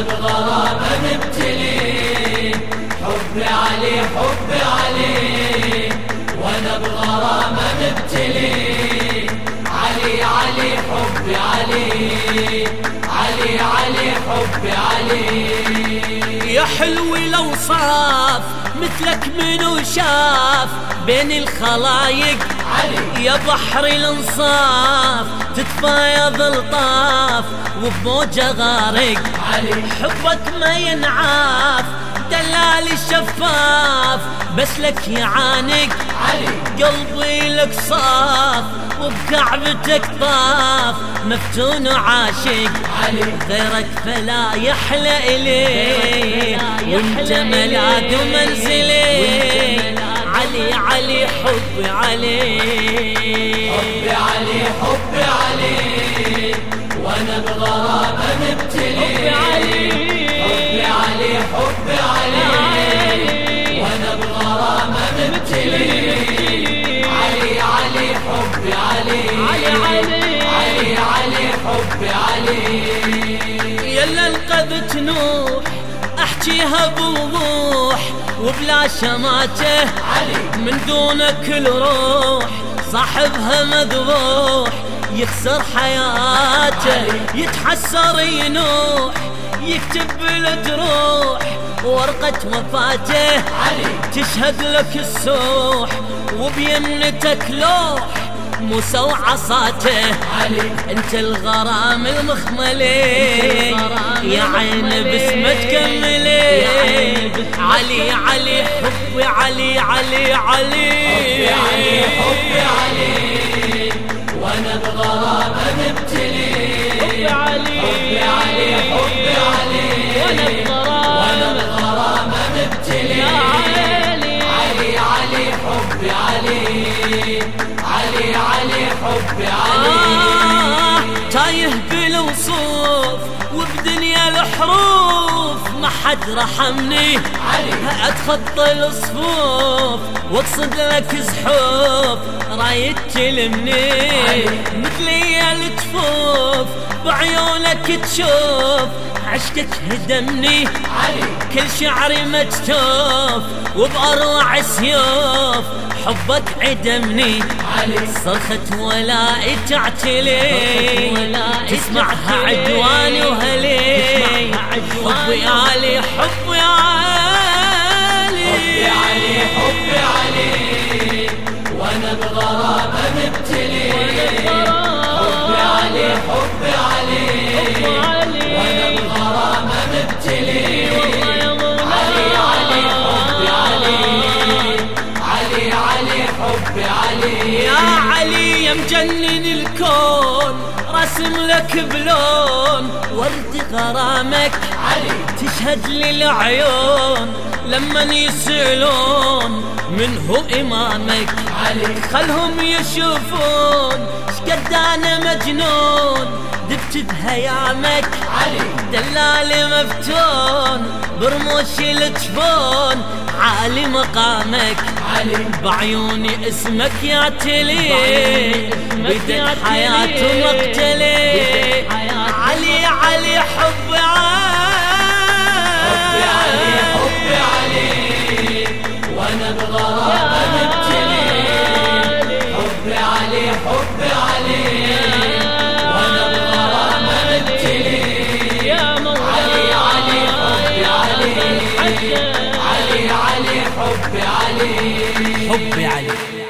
بغرامه مبتلي حب علي. حب علي. وأنا بغرامه مبتلي حب علي علي علي حب علي. يا حلو الاوصاف مثلك منو شاف بين الخلايق علي. يا بحر الانصاف تتفايض الطاف وبموجة غارق علي. حبك ما ينعاف. دلال الشفاف بس لك يعانق علي. قلبي لك صاف وبكعبتك طاف. مفتون وعاشق علي. غيرك فلا يحلى إليه. وانت ملاذ ومنزلي علي علي حبي علي. حب علي حب علي. وأنا بغرامه مبتلي. حب علي علي حب علي علي علي علي حب علي احكيها بوضوح وبلا شماته علي من دونك الروح صاحبها مذبوح يخسر حياته يتحسر ينوح يكتب بالجروح ورقة وفاته علي. تشهد لك السوح وبيمنتك لوح موسى وعصاته علي. انت الغرام المخملي. يا عين باسمه تكملي علي علي حبي علي علي علي. حب علي حب علي. وأنا بغرامه مبتلي علي حب علي علي علي حب علي. آه تايه بالوصوف وبدنيا الحروف ما حد رحمني. علي. أتخطى الصفوف وأقصد لك زحوف رايد تلمني. مثلي الجفوف بعيونك تشوف عشقك هدمني. علي. كل شعري مكتوف وبأروع سيوف حبك عدمني علي. صرخة ولائي تعتلي تسمعها عدواني وهلي. حبي علي حبي حب علي علي حب علي. يا علي يا مجنن الكون رسم لك بلون ورد غرامك علي. تشهد لي العيون. لما يسألون من هو إمامك؟ علي. خلهم يشوفون شقد أنا مجنون؟ دبت بهيامك علي. دلال مفتون برموش الجفون. عالي مقامك. علي. بعيوني اسمك يعتلي. بدك يعتلي. حياة مقتلي بدك علي علي حب حب علي حب علي. وأنا بغرامه حبي علي.